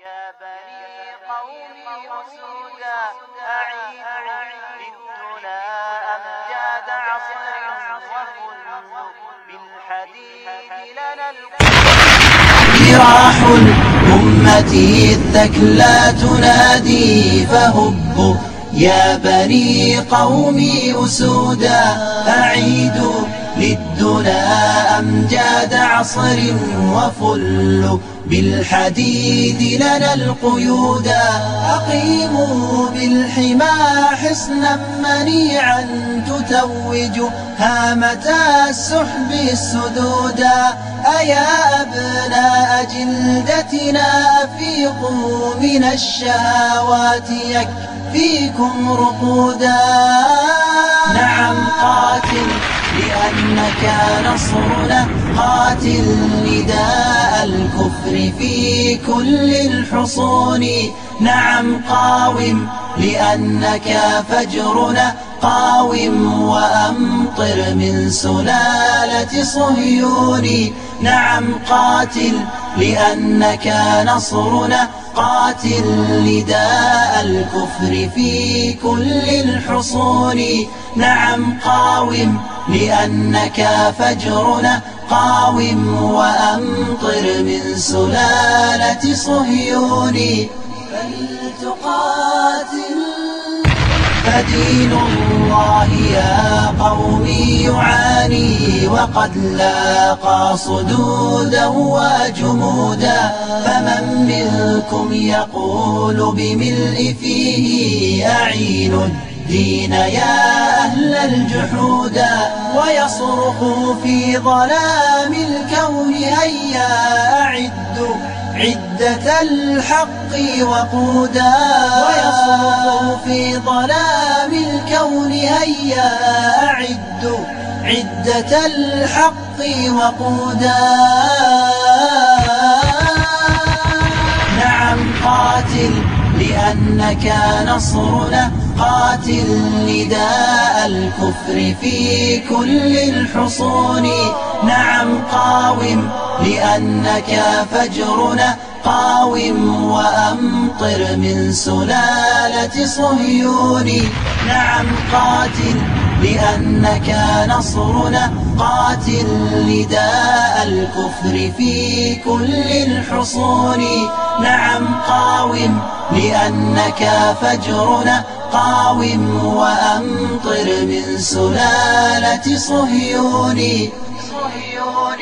يا بني قومي أسودا أعيدوا للدنا أمجاد عصر وكل بالحديد لنا جراح الأمة الثكلى تنادي فهبوا يا بني قومي أسودا أعيدوا أمجاد عصر وفل بالحديد لنا القيودا أقيموا بالحمى حصنا منيعا تتوج هامة السحب السدودا أيا أبناء جلدتنا أفيقوا من الشهوات يكفيكم رقودا. نعم قاتل. لأنك نصرنا قاتل نداء الكفر في كل الحصون. نعم قاوم لأنك فجرنا قاوم وأمطر من سلالة صهيون. نعم قاتل لأنك نصرنا قاتل نداء الكفر في كل الحصون. نعم قاوم لأنك فجرنا قاوم وأمطر من سلالة صهيون. فلتقاتل. فدين الله يا قومي يعاني وقد لاقى صدودا وجمودا فمن منكم يقول بملء فيه أعين الدين يا أهل الجحودا ويصرخ في ظلام الكون هيا أعدوا عدة الحق وقودا. ويصرخ في ظلام الكون هيا أعدوا عدة الحق وقودا. لأنك نصرنا قاتل نداء الكفر في كل الحصون. نعم قاوم لأنك فجرنا قاوم وأمطر من سلالة صهيون نعم قاتل لأنك نصرنا قاتل نداء الكفر في كل الحصون. نعم قاوم لأنك فجرنا قاوم وأمطر من سلالة صهيون صهيون